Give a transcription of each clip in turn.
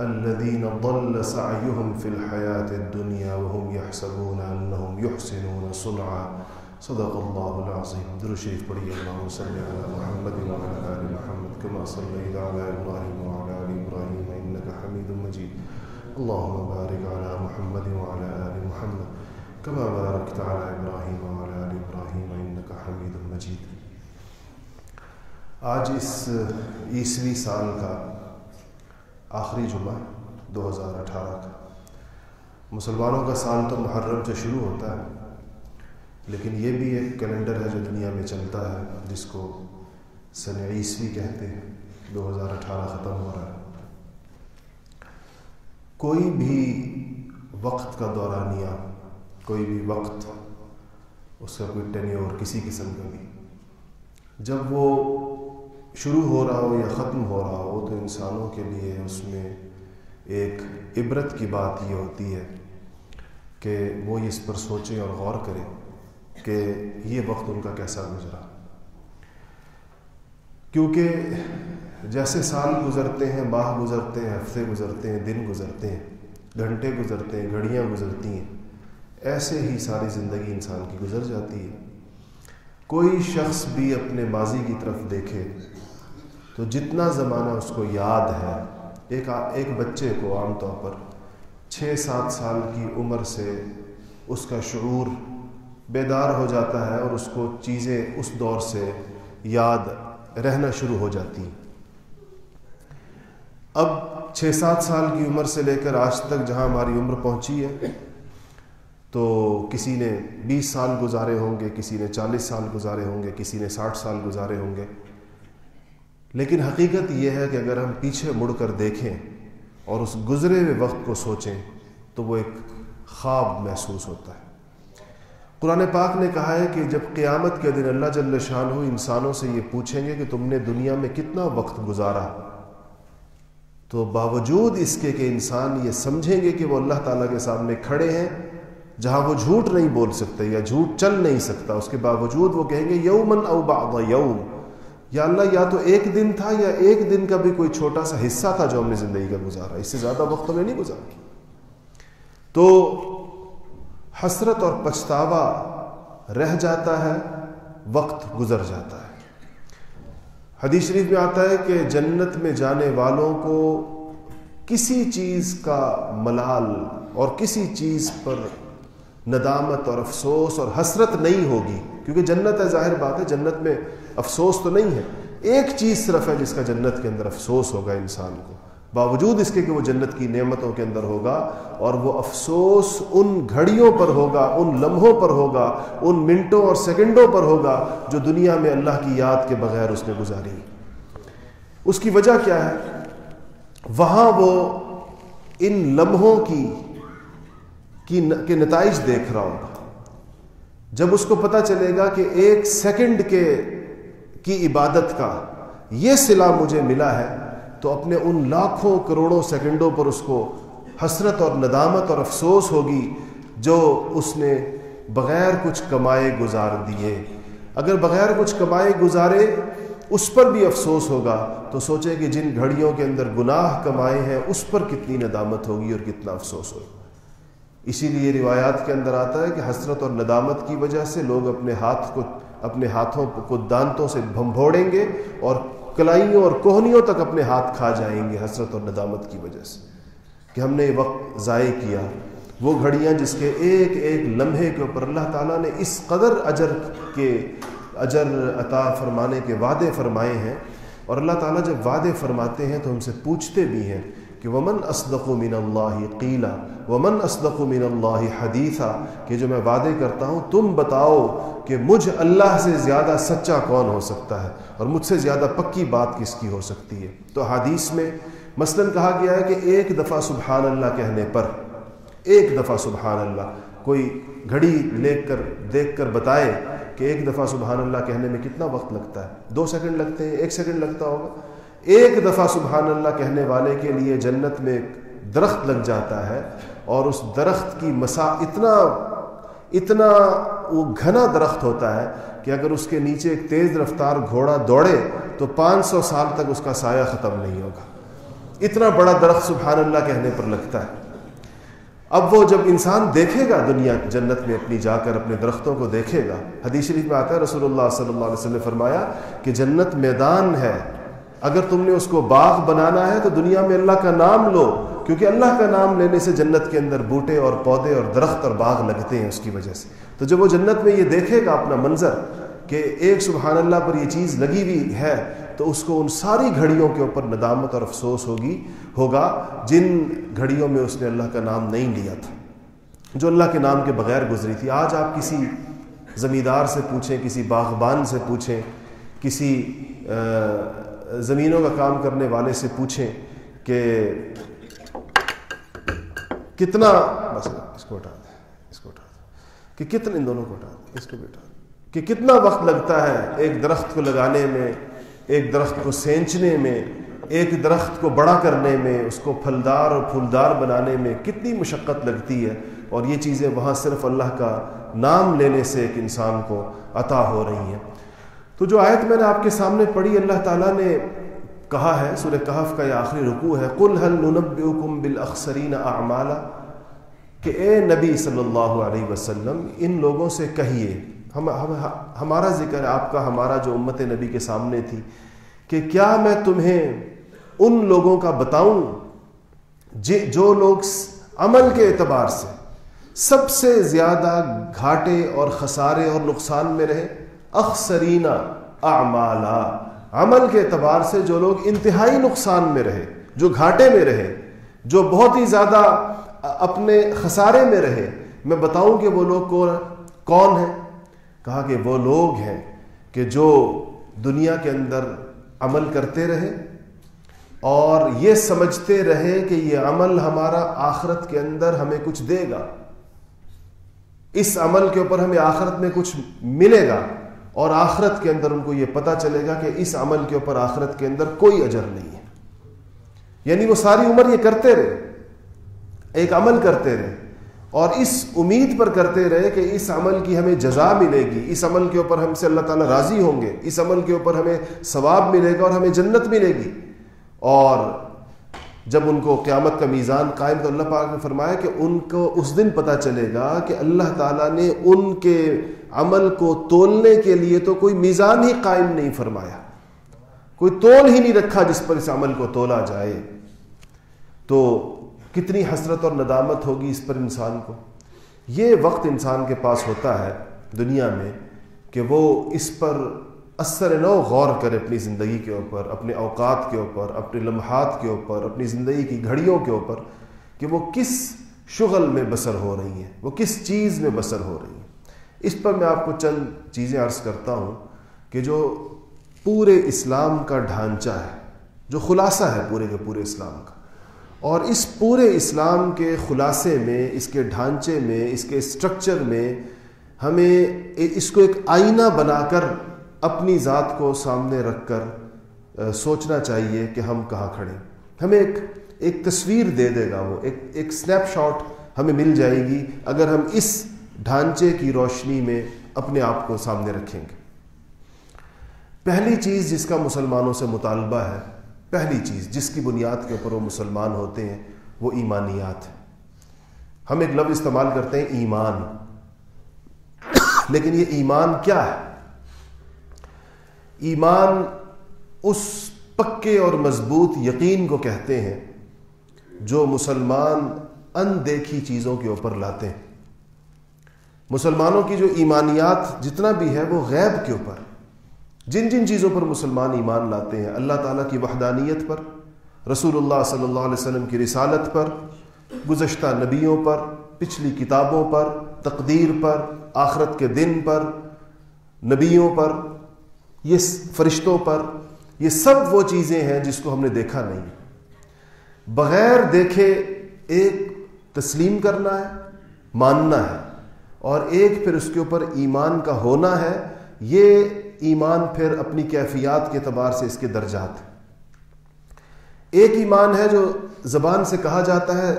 الذين ضل سعيهم في الحياة الدنيا وهم يحسبون أنهم يحسنون صنعا. صدق الله العظيم. درو شریف پڑھی اللهم صل على محمد وعلى آل محمد كما صليت على إبراهيم وعلى آل إبراهيم إنك حميد مجيد. اللهم بارك على محمد وعلى آل محمد كما باركت على إبراهيم وعلى آل إبراهيم إنك حميد مجيد. آج اس عیسوی سال کا آخری جمعہ دو ہزار اٹھارہ کا۔ مسلمانوں کا سال تو محرم سے شروع ہوتا ہے، لیکن یہ بھی ایک کیلنڈر ہے جو دنیا میں چلتا ہے، جس کو سن عیسوی کہتے ہیں۔ دو ہزار اٹھارہ ختم ہو رہا ہے۔ کوئی بھی وقت کا دورانیہ کوئی بھی وقت، اس کا کوئی ٹینیور کسی قسم کا بھی۔ جب وہ شروع ہو رہا ہو یا ختم ہو رہا ہو تو انسانوں کے لیے اس میں ایک عبرت کی بات یہ ہوتی ہے کہ وہ اس پر سوچیں اور غور کریں کہ یہ وقت ان کا کیسا گزرا۔ کیونکہ جیسے سال گزرتے ہیں، ماہ گزرتے ہیں، ہفتے گزرتے ہیں، دن گزرتے ہیں، گھنٹے گزرتے ہیں، گھڑیاں گزرتی ہیں، ایسے ہی ساری زندگی انسان کی گزر جاتی ہے۔ کوئی شخص بھی اپنے ماضی کی طرف دیکھے تو جتنا زمانہ اس کو یاد ہے، ایک ایک بچے کو عام طور پر چھ سات سال کی عمر سے اس کا شعور بیدار ہو جاتا ہے اور اس کو چیزیں اس دور سے یاد رہنا شروع ہو جاتی اب چھ سات سال کی عمر سے لے کر آج تک جہاں ہماری عمر پہنچی ہے، تو کسی نے بیس سال گزارے ہوں گے، کسی نے چالیس سال گزارے ہوں گے، کسی نے ساٹھ سال گزارے ہوں گے۔ لیکن حقیقت یہ ہے کہ اگر ہم پیچھے مڑ کر دیکھیں اور اس گزرے ہوئے وقت کو سوچیں تو وہ ایک خواب محسوس ہوتا ہے۔ قرآن پاک نے کہا ہے کہ جب قیامت کے دن اللہ جل شان ہو انسانوں سے یہ پوچھیں گے کہ تم نے دنیا میں کتنا وقت گزارا، تو باوجود اس کے کہ انسان یہ سمجھیں گے کہ وہ اللہ تعالیٰ کے سامنے کھڑے ہیں، جہاں وہ جھوٹ نہیں بول سکتے یا جھوٹ چل نہیں سکتا، اس کے باوجود وہ کہیں گے یومن او بعض یوم یا اللہ، یا تو ایک دن تھا یا ایک دن کا بھی کوئی چھوٹا سا حصہ تھا جو ہم نے زندگی کا گزارا۔ اس سے زیادہ وقت ہمیں نہیں گزارا۔ تو حسرت اور پچھتاوا رہ جاتا ہے، وقت گزر جاتا ہے۔ حدیث شریف میں آتا ہے کہ جنت میں جانے والوں کو کسی چیز کا ملال اور کسی چیز پر ندامت اور افسوس اور حسرت نہیں ہوگی۔ کیونکہ جنت ہے، ظاہر بات ہے، جنت میں افسوس تو نہیں ہے۔ ایک چیز صرف ہے جس کا جنت کے اندر افسوس ہوگا انسان کو۔ باوجود اس کے کہ وہ جنت کی نعمتوں کے اندر ہوگا اور وہ افسوس ان گھڑیوں پر ہوگا، ان لمحوں پر ہوگا، ان منٹوں اور سیکنڈوں پر ہوگا جو دنیا میں اللہ کی یاد کے بغیر اس نے گزاری۔ اس کی وجہ کیا ہے؟ وہاں وہ ان لمحوں کی کے نتائج دیکھ رہا ہوگا۔ جب اس کو پتہ چلے گا کہ ایک سیکنڈ کے کی عبادت کا یہ صلہ مجھے ملا ہے، تو اپنے ان لاکھوں کروڑوں سیکنڈوں پر اس کو حسرت اور ندامت اور افسوس ہوگی جو اس نے بغیر کچھ کمائے گزار دیے۔ اگر بغیر کچھ کمائے گزارے اس پر بھی افسوس ہوگا، تو سوچے کہ جن گھڑیوں کے اندر گناہ کمائے ہیں، اس پر کتنی ندامت ہوگی اور کتنا افسوس ہوگا۔ اسی لیے روایات کے اندر آتا ہے کہ حسرت اور ندامت کی وجہ سے لوگ اپنے ہاتھ کو اپنے ہاتھوں کو دانتوں سے بھمبھوڑیں گے اور کلائیوں اور کوہنیوں تک اپنے ہاتھ کھا جائیں گے حسرت اور ندامت کی وجہ سے۔ کہ ہم نے یہ وقت ضائع کیا۔ وہ گھڑیاں جس کے ایک ایک لمحے کے اوپر اللہ تعالیٰ نے اس قدر اجر کے اجر عطا فرمانے کے وعدے فرمائے ہیں اور اللہ تعالیٰ جب وعدے فرماتے ہیں تو ہم سے پوچھتے بھی ہیں کہ ومن اسدق من اللہ قیلا ومن اسدق من اللہ حدیثہ کہ جو میں وعدے کرتا ہوں، تم بتاؤ کہ مجھ اللہ سے زیادہ سچا کون ہو سکتا ہے اور مجھ سے زیادہ پکی بات کس کی ہو سکتی ہے؟ تو حدیث میں مثلا کہا گیا ہے کہ ایک دفعہ سبحان اللہ کہنے پر، ایک دفعہ سبحان اللہ، کوئی گھڑی لے کر، دیکھ کر بتائے کہ ایک دفعہ سبحان اللہ کہنے میں کتنا وقت لگتا ہے؟ دو سیکنڈ لگتے ہیں، ایک سیکنڈ لگتا ہوگا؟ ایک دفعہ سبحان اللہ کہنے والے کے لیے جنت میں ایک درخت لگ جاتا ہے اور اس درخت کی مسا اتنا اتنا وہ گھنا درخت ہوتا ہے کہ اگر اس کے نیچے ایک تیز رفتار گھوڑا دوڑے تو پانچ سو سال تک اس کا سایہ ختم نہیں ہوگا۔ اتنا بڑا درخت سبحان اللہ کہنے پر لگتا ہے۔ اب وہ جب انسان دیکھے گا دنیا جنت میں اپنی جا کر اپنے درختوں کو دیکھے گا، حدیث شریف میں آتا ہے، رسول اللہ صلی اللہ علیہ وسلم نے فرمایا کہ جنت میدان ہے۔ اگر تم نے اس کو باغ بنانا ہے تو دنیا میں اللہ کا نام لو، کیونکہ اللہ کا نام لینے سے جنت کے اندر بوٹے اور پودے اور درخت اور باغ لگتے ہیں اس کی وجہ سے۔ تو جب وہ جنت میں یہ دیکھے گا اپنا منظر کہ ایک سبحان اللہ پر یہ چیز لگی ہوئی ہے، تو اس کو ان ساری گھڑیوں کے اوپر ندامت اور افسوس ہوگی، ہوگا جن گھڑیوں میں اس نے اللہ کا نام نہیں لیا تھا، جو اللہ کے نام کے بغیر گزری تھی۔ آج آپ کسی زمیندار سے پوچھیں، کسی باغبان سے پوچھیں، کسی زمینوں کا کام کرنے والے سے پوچھیں کہ کتنا، بس اس کو اٹھا دیں، اس کو اٹھا دیں، کہ کتنے ان دونوں کو اٹھا دیں، اس کو بھی اٹھا دیں۔ کہ کتنا وقت لگتا ہے ایک درخت کو لگانے میں، ایک درخت کو سینچنے میں، ایک درخت کو بڑا کرنے میں، اس کو پھلدار اور پھولدار بنانے میں کتنی مشقت لگتی ہے۔ اور یہ چیزیں وہاں صرف اللہ کا نام لینے سے ایک انسان کو عطا ہو رہی ہیں۔ تو جو آیت میں نے آپ کے سامنے پڑھی، اللہ تعالیٰ نے کہا ہے، سورہ کہف کا یہ آخری رکوع ہے کل حل ننبئکم بالاخسرین اعمالا؟ کہ اے نبی صلی اللہ علیہ وسلم، ان لوگوں سے کہیے، ہم ہمارا ذکر آپ کا، ہمارا جو امت نبی کے سامنے تھی، کہ کیا میں تمہیں ان لوگوں کا بتاؤں جی- جو لوگ عمل کے اعتبار سے سب سے زیادہ گھاٹے اور خسارے اور نقصان میں رہے؟ اخسرینہ اعمالا۔ عمل کے اعتبار سے جو لوگ انتہائی نقصان میں رہے، جو گھاٹے میں رہے، جو بہت ہی زیادہ اپنے خسارے میں رہے، میں بتاؤں کہ وہ لوگ کون ہیں؟ کہا کہ وہ لوگ ہیں کہ جو دنیا کے اندر عمل کرتے رہے اور یہ سمجھتے رہے کہ یہ عمل ہمارا آخرت کے اندر ہمیں کچھ دے گا۔ اس عمل کے اوپر ہمیں آخرت میں کچھ ملے گا۔ اور آخرت کے اندر ان کو یہ پتا چلے گا کہ اس عمل کے اوپر آخرت کے اندر کوئی اجر نہیں ہے۔ یعنی وہ ساری عمر یہ کرتے رہے، ایک عمل کرتے رہے، اور اس امید پر کرتے رہے کہ اس عمل کی ہمیں جزا ملے گی، اس عمل کے اوپر ہم سے اللہ تعالیٰ راضی ہوں گے، اس عمل کے اوپر ہمیں ثواب ملے گا اور ہمیں جنت ملے گی۔ اور جب ان کو قیامت کا میزان قائم تو اللہ پاک نے فرمایا کہ ان کو اس دن پتہ چلے گا کہ اللہ تعالیٰ نے ان کے عمل کو تولنے کے لیے تو کوئی میزان ہی قائم نہیں فرمایا۔ کوئی تول ہی نہیں رکھا جس پر اس عمل کو تولا جائے۔ تو کتنی حسرت اور ندامت ہوگی اس پر انسان کو۔ یہ وقت انسان کے پاس ہوتا ہے دنیا میں کہ وہ اس پر اثر نو غور کرے اپنی زندگی کے اوپر، اپنے اوقات کے اوپر، اپنے لمحات کے اوپر، اپنی زندگی کی گھڑیوں کے اوپر کہ وہ کس شغل میں بسر ہو رہی ہیں، وہ کس چیز میں بسر ہو رہی ہیں۔ اس پر میں آپ کو چند چیزیں عرض کرتا ہوں کہ جو پورے اسلام کا ڈھانچہ ہے، جو خلاصہ ہے پورے کے پورے اسلام کا۔ اور اس پورے اسلام کے خلاصے میں، اس کے ڈھانچے میں، اس کے اسٹرکچر میں ہمیں اس کو ایک آئینہ بنا کر اپنی ذات کو سامنے رکھ کر سوچنا چاہیے کہ ہم کہاں کھڑے ہمیں ایک ایک تصویر دے دے گا وہ، ایک ایک سنیپ شاٹ ہمیں مل جائے گی اگر ہم اس ڈھانچے کی روشنی میں اپنے آپ کو سامنے رکھیں گے۔ پہلی چیز جس کا مسلمانوں سے مطالبہ ہے، پہلی چیز جس کی بنیاد کے اوپر وہ مسلمان ہوتے ہیں، وہ ایمانیات ہے ہم ایک لفظ استعمال کرتے ہیں، ایمان۔ لیکن یہ ایمان کیا ہے؟ ایمان اس پکے اور مضبوط یقین کو کہتے ہیں جو مسلمان اندیکھی چیزوں کے اوپر لاتے ہیں۔ مسلمانوں کی جو ایمانیات جتنا بھی ہے وہ غیب کے اوپر۔ جن جن چیزوں پر مسلمان ایمان لاتے ہیں، اللہ تعالیٰ کی وحدانیت پر رسول اللہ صلی اللہ علیہ وسلم کی رسالت پر، گزشتہ نبیوں پر، پچھلی کتابوں پر، تقدیر پر، آخرت کے دن پر، نبیوں پر یہ فرشتوں پر، یہ سب وہ چیزیں ہیں جس کو ہم نے دیکھا نہیں۔ بغیر دیکھے ایک تسلیم کرنا ہے، ماننا ہے، اور ایک پھر اس کے اوپر ایمان کا ہونا ہے، یہ ایمان پھر اپنی کیفیات کے اعتبار سے اس کے درجات ایک ایمان ہے جو زبان سے کہا جاتا ہے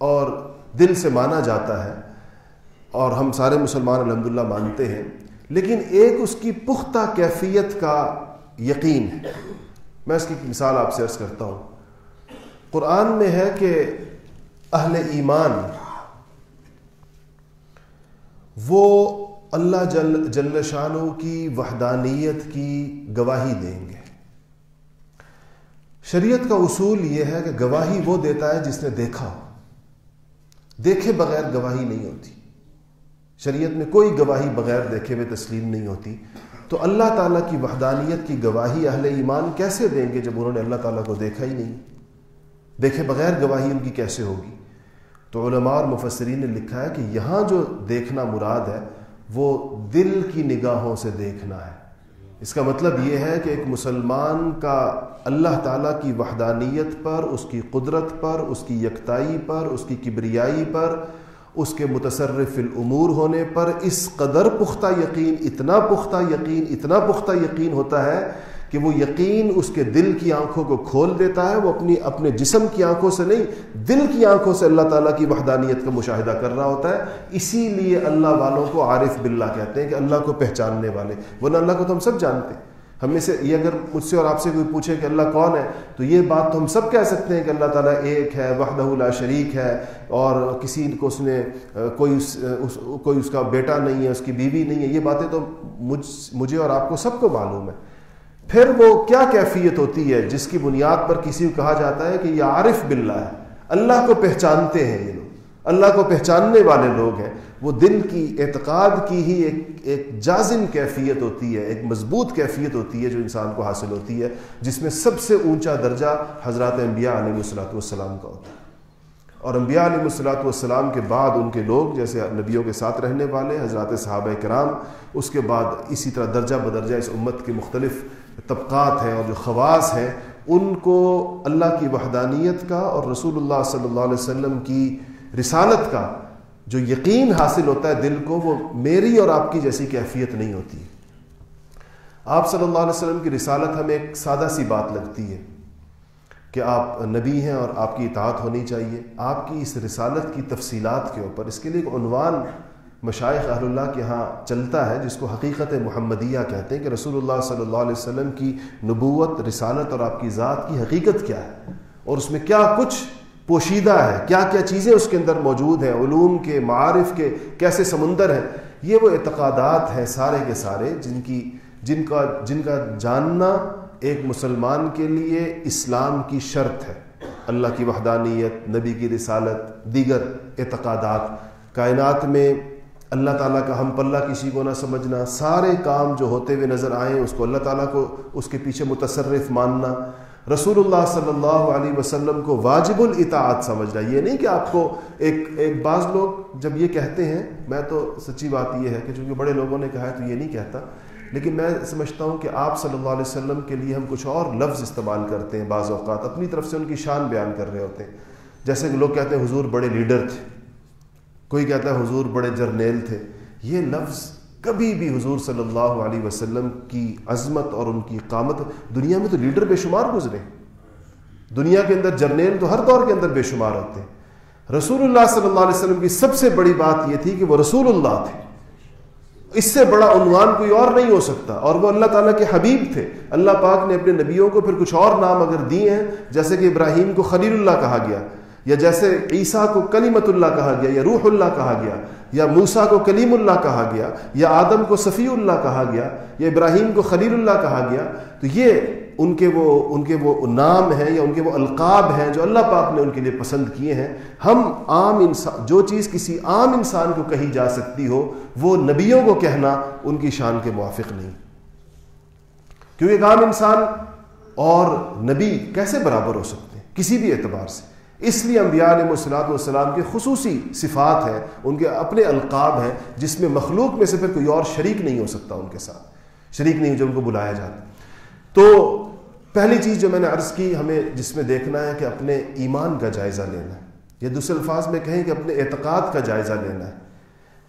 اور دل سے مانا جاتا ہے، اور ہم سارے مسلمان الحمدللہ مانتے ہیں۔ لیکن ایک اس کی پختہ کیفیت کا یقین ہے۔ میں اس کی مثال آپ سے عرض کرتا ہوں۔ قرآن میں ہے کہ اہل ایمان، وہ اللہ جل جل شانو کی وحدانیت کی گواہی دیں گے۔ شریعت کا اصول یہ ہے کہ گواہی وہ دیتا ہے جس نے دیکھا ہو۔ دیکھے بغیر گواہی نہیں ہوتی۔ شریعت میں کوئی گواہی بغیر دیکھے ہوئے تسلیم نہیں ہوتی۔ تو اللہ تعالیٰ کی وحدانیت کی گواہی اہل ایمان کیسے دیں گے جب انہوں نے اللہ تعالیٰ کو دیکھا ہی نہیں؟ دیکھے بغیر گواہی ان کی کیسے ہوگی؟ تو علماء اور مفسرین نے لکھا ہے کہ یہاں جو دیکھنا مراد ہے، وہ دل کی نگاہوں سے دیکھنا ہے۔ اس کا مطلب یہ ہے کہ ایک مسلمان کا اللہ تعالیٰ کی وحدانیت پر، اس کی قدرت پر، اس کی یکتائی پر، اس کی کبریائی پر اس کے متصرف الامور ہونے پر اس قدر پختہ یقین، اتنا پختہ یقین، اتنا پختہ یقین ہوتا ہے کہ وہ یقین اس کے دل کی آنکھوں کو کھول دیتا ہے، وہ اپنی، اپنے جسم کی آنکھوں سے نہیں، دل کی آنکھوں سے اللہ تعالیٰ کی وحدانیت کا مشاہدہ کر رہا ہوتا ہے۔ اسی لیے اللہ والوں کو عارف باللہ کہتے ہیں کہ اللہ کو پہچاننے والے، ورنہ اللہ کو تو ہم سب جانتے۔ ہیں ہم میں سے یہ اگر مجھ سے اور آپ سے کوئی پوچھے کہ اللہ کون ہے، تو یہ بات تو ہم سب کہہ سکتے ہیں کہ اللہ تعالیٰ ایک ہے، وحدہ لا شریک ہے، اور کسی کو اس نے، کوئی اس کوئی اس کا بیٹا نہیں ہے، اس کی بیوی نہیں ہے، یہ باتیں تو مجھ، مجھے اور آپ کو سب کو معلوم ہے۔ پھر وہ کیا کیفیت ہوتی ہے جس کی بنیاد پر کسی کو کہا جاتا ہے کہ یہ عارف باللہ ہے۔ اللہ کو پہچانتے ہیں یہ لوگ۔ اللہ کو پہچاننے والے لوگ ہیں۔ وہ دل کی اعتقاد کی ہی ایک ایک جازم کیفیت ہوتی ہے، ایک مضبوط کیفیت ہوتی ہے جو انسان کو حاصل ہوتی ہے، جس میں سب سے اونچا درجہ حضرات انبیاء علیہ الصلاۃ والسلام کا ہوتا ہے۔ اور انبیاء علیہ الصلاۃ والسلام کے بعد ان کے لوگ، جیسے نبیوں کے ساتھ رہنے والے، حضرات صحابہ کرام، اس کے بعد اسی طرح درجہ بدرجہ اس امت کے مختلف طبقات ہیں اور جو خواص ہیں، ان کو اللہ کی وحدانیت کا اور رسول اللہ صلی اللہ علیہ وسلم کی رسالت کا جو یقین حاصل ہوتا ہے دل کو، وہ میری اور آپ کی جیسی کیفیت نہیں ہوتی۔ آپ صلی اللہ علیہ وسلم کی رسالت ہمیں ایک سادہ سی بات لگتی ہے کہ آپ نبی ہیں اور آپ کی اطاعت ہونی چاہیے۔ آپ کی اس رسالت کی تفصیلات کے اوپر، اس کے لیے ایک عنوان مشائق اہل اللہ کے ہاں چلتا ہے، جس کو حقیقت محمدیہ کہتے ہیں کہ رسول اللہ صلی اللہ علیہ وسلم کی نبوت، رسالت اور آپ کی ذات کی حقیقت کیا ہے؟ اور اس میں کیا کچھ پوشیدہ ہے، کیا کیا چیزیں اس کے اندر موجود ہیں، علوم کے، معارف کے، کیسے سمندر ہیں؟ یہ وہ اعتقادات ہیں سارے کے سارے جن کی، جن کا جن کا جاننا ایک مسلمان کے لیے اسلام کی شرط ہے۔ اللہ کی وحدانیت، نبی کی رسالت، دیگر اعتقادات۔ کائنات میں اللہ تعالیٰ کا ہم پلہ کسی کو نہ سمجھنا، سارے کام جو ہوتے ہوئے نظر آئیں، اس کو اللہ تعالیٰ کو اس کے پیچھے متصرف ماننا۔ رسول اللہ صلی اللہ علیہ وسلم کو واجب الاطاعت سمجھنا۔ یہ نہیں کہ آپ کو ایک ایک بعض لوگ جب یہ کہتے ہیں، میں تو سچی بات یہ ہے کہ چونکہ بڑے لوگوں نے کہا ہے تو یہ نہیں کہتا، لیکن میں سمجھتا ہوں کہ آپ صلی اللہ علیہ وسلم کے لیے ہم کچھ اور لفظ استعمال کرتے ہیں بعض اوقات، اپنی طرف سے ان کی شان بیان کر رہے ہوتے ہیں۔ جیسے کہ لوگ کہتے ہیں حضور بڑے لیڈر تھے، کوئی کہتا ہے حضور بڑے جرنیل تھے۔ یہ لفظ کبھی بھی حضور صلی اللہ علیہ وسلم کی عظمت اور ان کی قامت دنیا میں تو لیڈر بے شمار گزرے دنیا کے اندر جرنیل تو ہر دور کے اندر بے شمار ہوتے ہیں۔ رسول اللہ صلی اللہ علیہ وسلم کی سب سے بڑی بات یہ تھی کہ وہ رسول اللہ تھے۔ اس سے بڑا عنوان کوئی اور نہیں ہو سکتا اور وہ اللہ تعالیٰ کے حبیب تھے۔ اللہ پاک نے اپنے نبیوں کو پھر کچھ اور نام اگر دیے ہیں، جیسے کہ ابراہیم کو خلیل اللہ کہا گیا، یا جیسے عیسیٰ کو کلیمت اللہ کہا گیا، یا روح اللہ کہا گیا۔ یا موسا کو کلیم اللہ کہا گیا، یا آدم کو صفی اللہ کہا گیا، یا ابراہیم کو خلیل اللہ کہا گیا، تو یہ ان کے وہ، ان کے وہ نام ہیں یا ان کے وہ القاب ہیں جو اللہ پاک نے ان کے لیے پسند کیے ہیں۔ ہم عام انسان جو چیز کسی عام انسان کو کہی جا سکتی ہو، وہ نبیوں کو کہنا ان کی شان کے موافق نہیں۔ کیونکہ ایک عام انسان اور نبی کیسے برابر ہو سکتے ہیں؟ کسی بھی اعتبار سے۔ اس لیے انبیاء علیہ السلاۃ والسلام کی خصوصی صفات ہیں، ان کے اپنے القاب ہیں، جس میں مخلوق میں سے پھر کوئی اور شریک نہیں ہو سکتا ان کے ساتھ۔ شریک نہیں جو ان کو بلایا جاتا۔ تو پہلی چیز جو میں نے عرض کی، ہمیں جس میں دیکھنا ہے کہ اپنے ایمان کا جائزہ لینا ہے۔ یا دوسرے الفاظ میں کہیں کہ اپنے اعتقاد کا جائزہ لینا ہے۔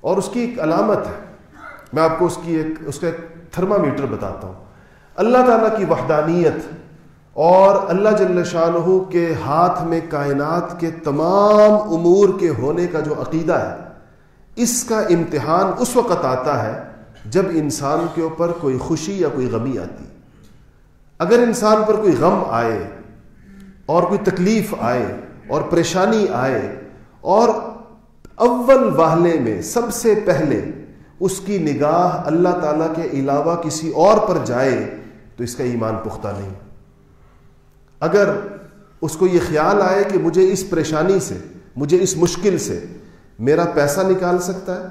اور اس کی ایک علامت ہے۔ میں آپ کو اس کی ایک، اس کا ایک تھرما میٹر بتاتا ہوں۔ اللہ تعالیٰ کی وحدانیت اور اللہ جل شاہ کے ہاتھ میں کائنات کے تمام امور کے ہونے کا جو عقیدہ ہے، اس کا امتحان اس وقت آتا ہے جب انسان کے اوپر کوئی خوشی یا کوئی غمی آتی۔ اگر انسان پر کوئی غم آئے اور کوئی تکلیف آئے اور پریشانی آئے اور اول واہلے میں سب سے پہلے اس کی نگاہ اللہ تعالیٰ کے علاوہ کسی اور پر جائے تو اس کا ایمان پختہ نہیں۔ اگر اس کو یہ خیال آئے کہ مجھے اس پریشانی سے، مجھے اس مشکل سے میرا پیسہ نکال سکتا ہے،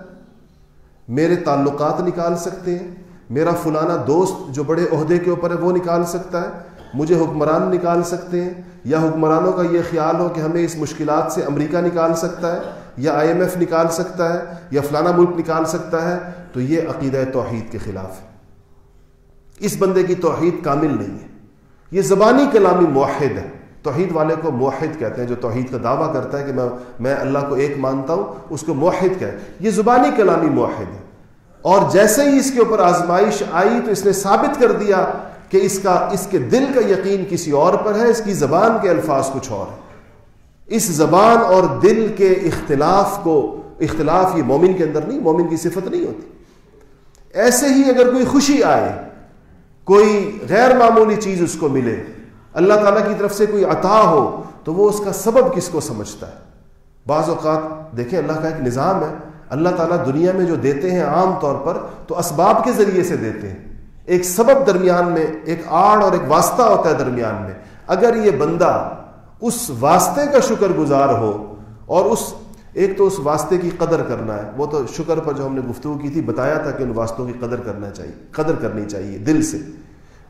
میرے تعلقات نکال سکتے ہیں، میرا فلانا دوست جو بڑے عہدے کے اوپر ہے وہ نکال سکتا ہے، مجھے حکمران نکال سکتے ہیں، یا حکمرانوں کا یہ خیال ہو کہ ہمیں اس مشکلات سے امریکہ نکال سکتا ہے، یا آئی ایم ایف نکال سکتا ہے، یا فلانا ملک نکال سکتا ہے، تو یہ عقیدہ توحید کے خلاف ہے۔ اس بندے کی توحید کامل نہیں ہے۔ یہ زبانی کلامی معاہد ہے۔ توحید والے کو موحد کہتے ہیں، جو توحید کا دعویٰ کرتا ہے کہ میں میں اللہ کو ایک مانتا ہوں، اس کو موحد کہتے یہ زبانی کلامی موحد ہے۔ اور جیسے ہی اس کے اوپر آزمائش آئی تو اس نے ثابت کر دیا کہ اس کا، اس کے دل کا یقین کسی اور پر ہے، اس کی زبان کے الفاظ کچھ اور ہے اس زبان اور دل کے اختلاف کو، اختلاف یہ مومن کے اندر نہیں، مومن کی صفت نہیں ہوتی۔ ایسے ہی اگر کوئی خوشی آئے کوئی غیر معمولی چیز اس کو ملے، اللہ تعالیٰ کی طرف سے کوئی عطا ہو، تو وہ اس کا سبب کس کو سمجھتا ہے؟ بعض اوقات دیکھیں، اللہ کا ایک نظام ہے، اللہ تعالیٰ دنیا میں جو دیتے ہیں عام طور پر، تو اسباب کے ذریعے سے دیتے ہیں۔ ایک سبب درمیان میں، ایک آڑ اور ایک واسطہ ہوتا ہے درمیان میں۔ اگر یہ بندہ اس واسطے کا شکر گزار ہو اور اس ایک تو اس واسطے کی قدر کرنا ہے۔ وہ تو شکر پر جو ہم نے گفتگو کی تھی، بتایا تھا کہ ان واسطوں کی قدر کرنا چاہیے، قدر کرنی چاہیے دل سے،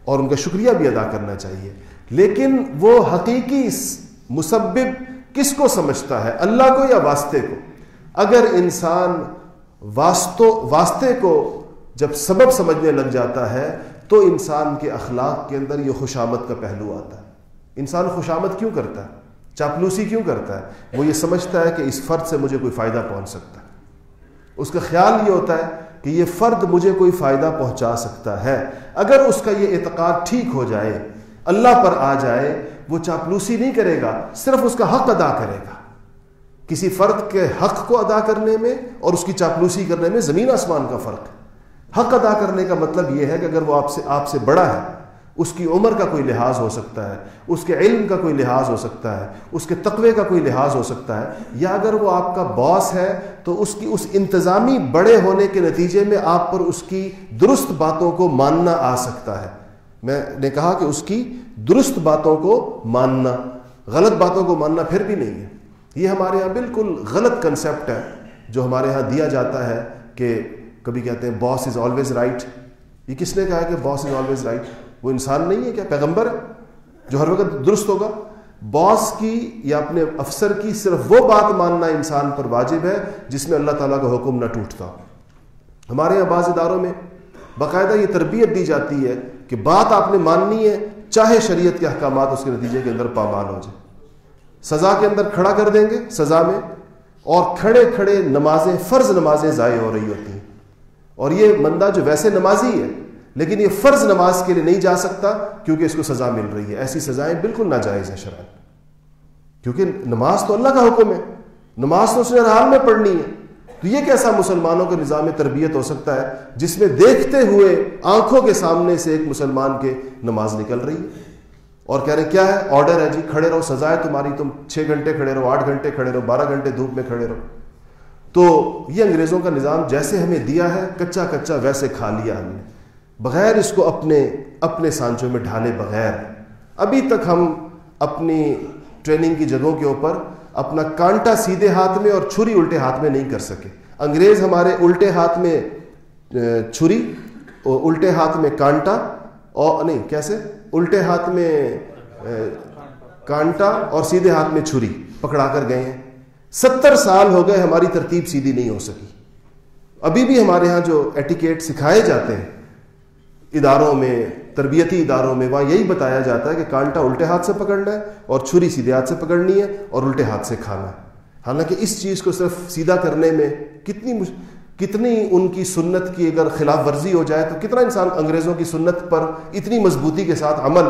اور ان کا شکریہ بھی ادا کرنا چاہیے۔ لیکن وہ حقیقی مسبب کس کو سمجھتا ہے؟ اللہ کو یا واسطے کو؟ اگر انسان واسطے کو جب سبب سمجھنے لگ جاتا ہے، تو انسان کے اخلاق کے اندر یہ خوشامد کا پہلو آتا ہے۔ انسان خوشامد کیوں کرتا ہے؟ چاپلوسی کیوں کرتا ہے؟ وہ یہ سمجھتا ہے کہ اس فرد سے مجھے کوئی فائدہ پہنچ سکتا ہے۔ اس کا خیال یہ ہوتا ہے کہ یہ فرد مجھے کوئی فائدہ پہنچا سکتا ہے۔ اگر اس کا یہ اعتقاد ٹھیک ہو جائے، اللہ پر آ جائے، وہ چاپلوسی نہیں کرے گا، صرف اس کا حق ادا کرے گا۔ کسی فرد کے حق کو ادا کرنے میں اور اس کی چاپلوسی کرنے میں زمین آسمان کا فرق ہے۔ حق ادا کرنے کا مطلب یہ ہے کہ اگر وہ آپ سے آپ سے بڑا ہے اس کی عمر کا کوئی لحاظ ہو سکتا ہے، اس کے علم کا کوئی لحاظ ہو سکتا ہے، اس کے تقوی کا کوئی لحاظ ہو سکتا ہے، یا اگر وہ آپ کا باس ہے تو اس کی اس انتظامی بڑے ہونے کے نتیجے میں آپ پر اس کی درست باتوں کو ماننا آ سکتا ہے۔ میں نے کہا کہ اس کی درست باتوں کو ماننا، غلط باتوں کو ماننا پھر بھی نہیں ہے۔ یہ ہمارے یہاں بالکل غلط کنسیپٹ ہے، جو ہمارے یہاں دیا جاتا ہے کہ کبھی کہتے ہیں باس از آلویز رائٹ یہ کس نے کہا کہ باس از آلویز رائٹ وہ انسان نہیں ہے کیا؟ پیغمبر ہے جو ہر وقت درست ہوگا۔ باس کی یا اپنے افسر کی صرف وہ بات ماننا انسان پر واجب ہے جس میں اللہ تعالیٰ کا حکم نہ ٹوٹتا۔ ہمارے یہاں بعض اداروں میں باقاعدہ یہ تربیت دی جاتی ہے کہ بات آپ نے ماننی ہے، چاہے شریعت کے احکامات اس کے نتیجے کے اندر پامال ہو جائے۔ سزا کے اندر کھڑا کر دیں گے سزا میں، اور کھڑے کھڑے نمازیں، فرض نمازیں ضائع ہو رہی ہوتی ہیں۔ اور یہ بندہ جو ویسے نمازی ہے لیکن یہ فرض نماز کے لیے نہیں جا سکتا کیونکہ اس کو سزا مل رہی ہے۔ ایسی سزائیں بالکل ناجائز ہیں شرح کیونکہ نماز تو اللہ کا حکم ہے۔ نماز تو اس نے حال میں پڑھنی ہے۔ تو یہ کیسا مسلمانوں کا نظام تربیت ہو سکتا ہے جس میں دیکھتے ہوئے آنکھوں کے سامنے سے ایک مسلمان کے نماز نکل رہی ہے؟ اور کہہ رہے کیا ہے؟ آرڈر ہے جی کھڑے رہو، سزا ہے تمہاری، تم چھ گھنٹے کھڑے رہو، آٹھ گھنٹے کھڑے رہو، بارہ گھنٹے دھوپ میں کھڑے رہو۔ تو یہ انگریزوں کا نظام جیسے ہمیں دیا ہے، کچا کچا ویسے کھا لیا ہم نے۔ بغیر اس کو اپنے اپنے سانچوں میں ڈھالے بغیر۔ ابھی تک ہم اپنی ٹریننگ کی جگہوں کے اوپر اپنا کانٹا سیدھے ہاتھ میں اور چھری الٹے ہاتھ میں نہیں کر سکے۔ انگریز ہمارے الٹے ہاتھ میں چھری، اور الٹے ہاتھ میں کانٹا، اور نہیں، کیسے؟ الٹے ہاتھ میں کانٹا اور سیدھے ہاتھ میں چھری پکڑا کر گئے ہیں۔ ستر سال ہو گئے ہماری ترتیب سیدھی نہیں ہو سکی۔ ابھی بھی ہمارے ہاں جو ایٹیکیٹ سکھائے جاتے ہیں اداروں میں، تربیتی اداروں میں وہاں یہی بتایا جاتا ہے کہ کانٹا الٹے ہاتھ سے پکڑنا ہے اور چھری سیدھے ہاتھ سے پکڑنی ہے اور الٹے ہاتھ سے کھانا ہے۔ حالانکہ اس چیز کو صرف سیدھا کرنے میں کتنی مش... کتنی ان کی سنت کی اگر خلاف ورزی ہو جائے تو کتنا انسان انگریزوں کی سنت پر اتنی مضبوطی کے ساتھ عمل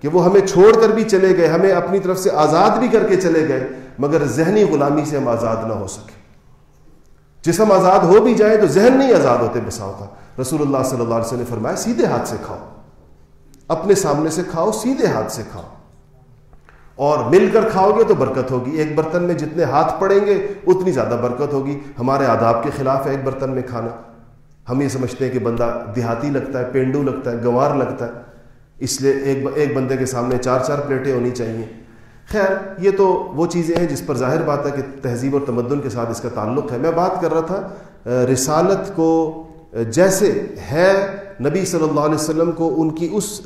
کہ وہ ہمیں چھوڑ کر بھی چلے گئے، ہمیں اپنی طرف سے آزاد بھی کر کے چلے گئے، مگر ذہنی غلامی سے ہم آزاد نہ ہو سکے جسم آزاد ہو بھی جائے تو ذہن نہیں آزاد ہوتے بساؤ کا۔ رسول اللہ صلی اللہ علیہ وسلم نے فرمایا، سیدھے ہاتھ سے کھاؤ۔ اپنے سامنے سے کھاؤ، سیدھے ہاتھ سے کھاؤ۔ اور مل کر کھاؤ گے تو برکت ہوگی۔ ایک برتن میں جتنے ہاتھ پڑیں گے، اتنی زیادہ برکت ہوگی۔ ہمارے آداب کے خلاف ہے ایک برتن میں کھانا۔ ہم یہ سمجھتے ہیں کہ بندہ دیہاتی لگتا ہے، پینڈو لگتا ہے گنوار لگتا ہے۔ اس لیے ایک ایک بندے کے سامنے چار چار پلیٹیں ہونی چاہیے۔ خیر، یہ تو وہ چیزیں ہیں جس پر ظاہر بات ہے کہ تہذیب اور تمدن کے ساتھ اس کا تعلق ہے۔ میں بات کر رہا تھا رسالت کو جیسے ہے نبی صلی اللہ علیہ وسلم کو ان کی اس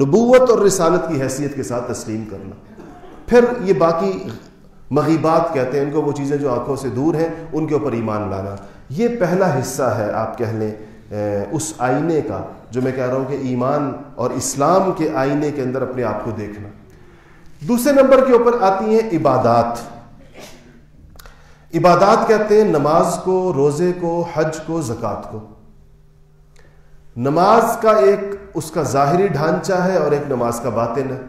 نبوت اور رسالت کی حیثیت کے ساتھ تسلیم کرنا۔ پھر یہ باقی مغیبات کہتے ہیں ان کو، وہ چیزیں جو آنکھوں سے دور ہیں، ان کے اوپر ایمان لانا۔ یہ پہلا حصہ ہے، آپ کہہ لیں اس آئینے کا، جو میں کہہ رہا ہوں کہ ایمان اور اسلام کے آئینے کے اندر اپنے آپ کو دیکھنا۔ دوسرے نمبر کے اوپر آتی ہیں عبادات۔ عبادات کہتے ہیں نماز کو، روزے کو، حج کو، زکوٰۃ کو۔ نماز کا ایک اس کا ظاہری ڈھانچہ ہے اور ایک نماز کا باطن ہے۔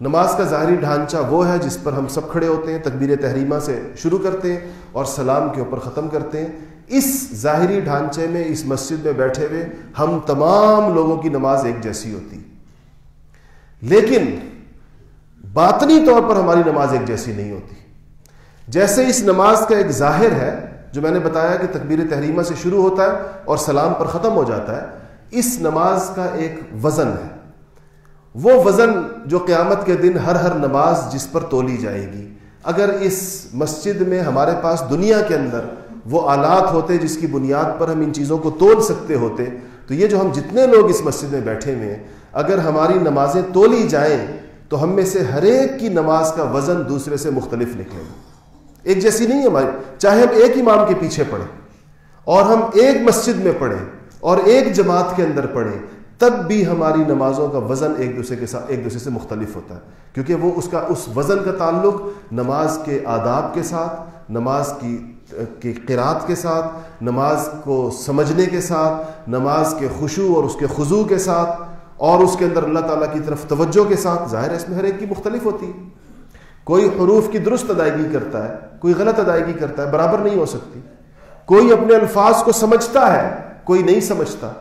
نماز کا ظاہری ڈھانچہ وہ ہے جس پر ہم سب کھڑے ہوتے ہیں، تکبیر تحریمہ سے شروع کرتے ہیں اور سلام کے اوپر ختم کرتے ہیں۔ اس ظاہری ڈھانچے میں، اس مسجد میں بیٹھے ہوئے ہم تمام لوگوں کی نماز ایک جیسی ہوتی۔ لیکن باطنی طور پر ہماری نماز ایک جیسی نہیں ہوتی۔ جیسے اس نماز کا ایک ظاہر ہے، جو میں نے بتایا کہ تکبیر تحریمہ سے شروع ہوتا ہے اور سلام پر ختم ہو جاتا ہے اس نماز کا ایک وزن ہے۔ وہ وزن جو قیامت کے دن ہر ہر نماز جس پر تولی جائے گی۔ اگر اس مسجد میں ہمارے پاس دنیا کے اندر وہ آلات ہوتے جس کی بنیاد پر ہم ان چیزوں کو تول سکتے ہوتے، تو یہ جو ہم جتنے لوگ اس مسجد میں بیٹھے ہوئے ہیں، اگر ہماری نمازیں تولی جائیں، تو ہم میں سے ہر ایک کی نماز کا وزن دوسرے سے مختلف نکلے گا۔ ایک جیسی نہیں ہے ہماری، چاہے ہم ایک امام کے پیچھے پڑھیں اور ہم ایک مسجد میں پڑھیں۔ اور ایک جماعت کے اندر پڑھیں، تب بھی ہماری نمازوں کا وزن ایک دوسرے کے ساتھ ایک دوسرے سے مختلف ہوتا ہے۔ کیونکہ وہ اس کا، اس وزن کا تعلق نماز کے آداب کے ساتھ، نماز کی کی قرات کے ساتھ، نماز کو سمجھنے کے ساتھ، نماز کے خوشو اور اس کے خضو کے ساتھ، اور اس کے اندر اللہ تعالیٰ کی طرف توجہ کے ساتھ، ظاہر ہے اس میں ہر ایک کی مختلف ہوتی ہے۔ کوئی حروف کی درست ادائیگی کرتا ہے، کوئی غلط ادائیگی کرتا ہے، برابر نہیں ہو سکتی۔ کوئی اپنے الفاظ کو سمجھتا ہے کوئی نہیں سمجھتا۔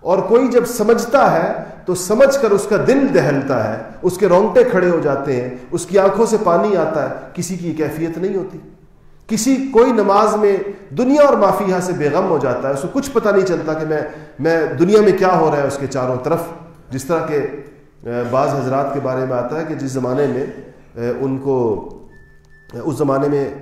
اور کوئی جب سمجھتا ہے، تو سمجھ کر اس کا دل دہلتا ہے۔ اس کے رونگٹے کھڑے ہو جاتے ہیں۔ اس کی آنکھوں سے پانی آتا ہے۔ کسی کی کیفیت نہیں ہوتی۔ کسی، کوئی نماز میں دنیا اور معافیہ سے بے غم ہو جاتا ہے۔ اس کو کچھ پتہ نہیں چلتا کہ میں میں دنیا میں کیا ہو رہا ہے اس کے چاروں طرف۔ جس طرح کے بعض حضرات کے بارے میں آتا ہے کہ جس زمانے میں ان کو اس زمانے میں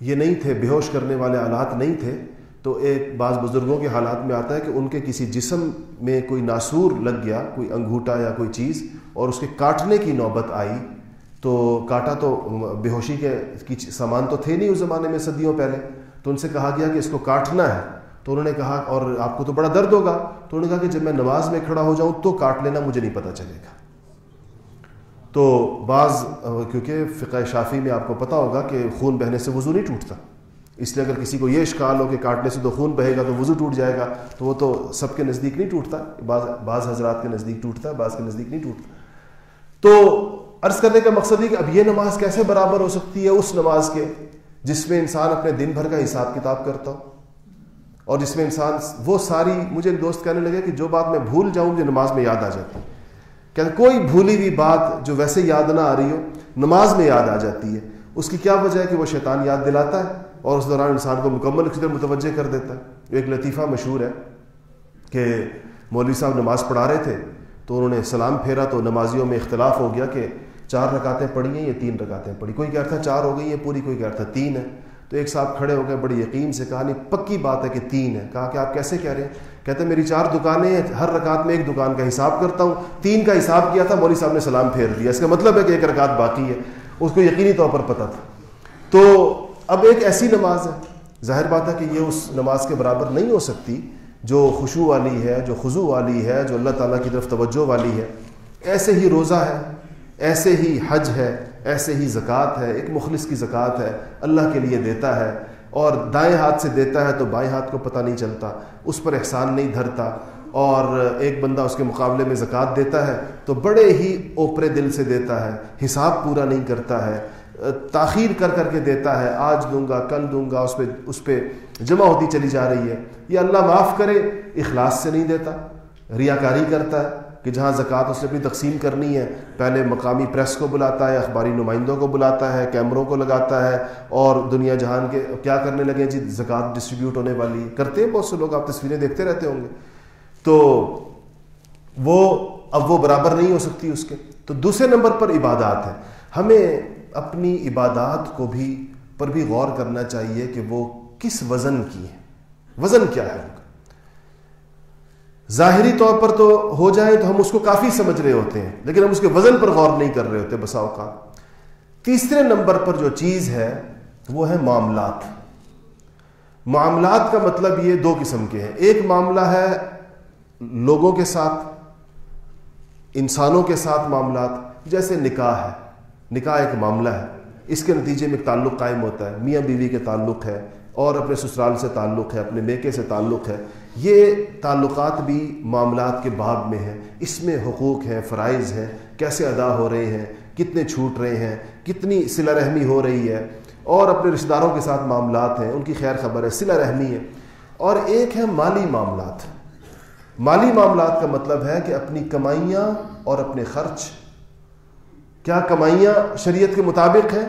یہ نہیں تھے، بے ہوش کرنے والے آلات نہیں تھے۔ تو ایک بعض بزرگوں کے حالات میں آتا ہے کہ ان کے کسی جسم میں کوئی ناسور لگ گیا، کوئی انگوٹھا یا کوئی چیز اور اس کے کاٹنے کی نوبت آئی، تو کاٹا تو بے ہوشی کے سامان تو تھے نہیں اس زمانے میں صدیوں پہلے، تو ان سے کہا گیا کہ اس کو کاٹنا ہے۔ تو انہوں نے کہا اور آپ کو تو بڑا درد ہوگا، تو انہوں نے کہا کہ جب میں نماز میں کھڑا ہو جاؤں تو کاٹ لینا مجھے نہیں پتہ چلے گا۔ تو بعض، کیونکہ فقہ شافی میں آپ کو پتہ ہوگا کہ خون بہنے سے وضو نہیں ٹوٹتا۔ اس لیے اگر کسی کو یہ اشکال ہو کہ کاٹنے سے تو خون بہے گا تو وضو ٹوٹ جائے گا، تو وہ تو سب کے نزدیک نہیں ٹوٹتا، بعض بعض حضرات کے نزدیک ٹوٹتا ہے بعض کے نزدیک نہیں ٹوٹتا۔ تو عرض کرنے کا مقصد یہ کہ اب یہ نماز کیسے برابر ہو سکتی ہے اس نماز کے جس میں انسان اپنے دن بھر کا حساب کتاب کرتا ہو؟ اور جس میں انسان وہ ساری، مجھے ایک دوست کہنے لگے کہ جو بات میں بھول جاؤں مجھے نماز میں یاد آ جاتی ہے۔ کہ کوئی بھولی ہوئی بات جو ویسے یاد نہ آ رہی ہو، نماز میں یاد آ جاتی ہے، اس کی کیا وجہ ہے کہ وہ شیطان یاد دلاتا ہے؟ اور اس دوران انسان کو مکمل طرح متوجہ کر دیتا ہے۔ ایک لطیفہ مشہور ہے کہ مولوی صاحب نماز پڑھا رہے تھے تو انہوں نے سلام پھیرا تو نمازیوں میں اختلاف ہو گیا کہ چار رکاتیں پڑھی ہیں یا تین رکاتیں پڑھی۔ کوئی کہہ رہا تھا چار ہو گئی ہیں، پوری کوئی کہہ رہا تھا تین ہے۔ تو ایک صاحب کھڑے ہو گئے، بڑی یقین سے کہا، نہیں، پکی بات ہے کہ تین ہے۔ کہا کہ آپ کیسے کہہ رہے ہیں؟ کہتے ہیں، میری چار دکانیں ہیں، ہر رکعت میں ایک دکان کا حساب کرتا ہوں۔ تین کا حساب کیا تھا، مولوی صاحب نے سلام پھیر دیا۔ اس کا مطلب ہے کہ ایک رکعت باقی ہے۔ اس کو یقینی طور پر پتہ تھا۔ تو اب ایک ایسی نماز ہے۔ ظاہر بات ہے کہ یہ اس نماز کے برابر نہیں ہو سکتی جو خوشو والی ہے، جو خضو والی ہے، جو اللہ تعالیٰ کی طرف توجہ والی ہے۔ ایسے ہی روزہ ہے، ایسے ہی حج ہے، ایسے ہی زکوٰۃ ہے۔ ایک مخلص کی زکوٰۃ ہے، اللہ کے لیے دیتا ہے۔ اور دائیں ہاتھ سے دیتا ہے تو بائیں ہاتھ کو پتہ نہیں چلتا، اس پر احسان نہیں دھرتا۔ اور ایک بندہ اس کے مقابلے میں زکوٰۃ دیتا ہے تو بڑے ہی اوپرے دل سے دیتا ہے، حساب پورا نہیں کرتا ہے۔ تاخیر کر کر کے دیتا ہے، آج دوں گا، کل دوں گا، اس پہ اس پہ جمع ہوتی چلی جا رہی ہے۔ یہ اللہ معاف کرے، اخلاص سے نہیں دیتا۔ ریاکاری کرتا ہے کہ جہاں زکوٰۃ اس نے اپنی تقسیم کرنی ہے، پہلے مقامی پریس کو بلاتا ہے، اخباری نمائندوں کو بلاتا ہے، کیمروں کو لگاتا ہے اور دنیا جہان کے کیا کرنے لگے جی؟ زکوٰۃ ڈسٹریبیوٹ ہونے والی۔ کرتے ہیں بہت سے لوگ، آپ تصویریں دیکھتے رہتے ہوں گے۔ تو وہ، اب وہ برابر نہیں ہو سکتی اس کے۔ تو دوسرے نمبر پر عبادات ہے ہمیں اپنی عبادات کو بھی پر بھی غور کرنا چاہیے کہ وہ کس وزن کی ہے وزن کیا ہے؟ ان کا ظاہری طور پر تو ہو جائے تو ہم اس کو کافی سمجھ رہے ہوتے ہیں، لیکن ہم اس کے وزن پر غور نہیں کر رہے ہوتے بسا اوقات۔ تیسرے نمبر پر جو چیز ہے، وہ ہے معاملات۔ معاملات کا مطلب یہ دو قسم کے ہیں۔ ایک معاملہ ہے لوگوں کے ساتھ، انسانوں کے ساتھ معاملات، جیسے نکاح ہے۔ نکاح ایک معاملہ ہے۔ اس کے نتیجے میں ایک تعلق قائم ہوتا ہے۔ میاں بیوی کے تعلق ہے اور اپنے سسرال سے تعلق ہے، اپنے میکے سے تعلق ہے۔ یہ تعلقات بھی معاملات کے باب میں ہیں۔ اس میں حقوق ہیں، فرائض ہیں۔ کیسے ادا ہو رہے ہیں؟ کتنے چھوٹ رہے ہیں؟ کتنی صلہ رحمی ہو رہی ہے؟ اور اپنے رشتہ داروں کے ساتھ معاملات ہیں۔ ان کی خیر خبر ہے، صلہ رحمی ہے۔ اور ایک ہے مالی معاملات۔ مالی معاملات کا مطلب ہے کہ اپنی کمائیاں اور اپنے خرچ کیا کمائیاں شریعت کے مطابق ہیں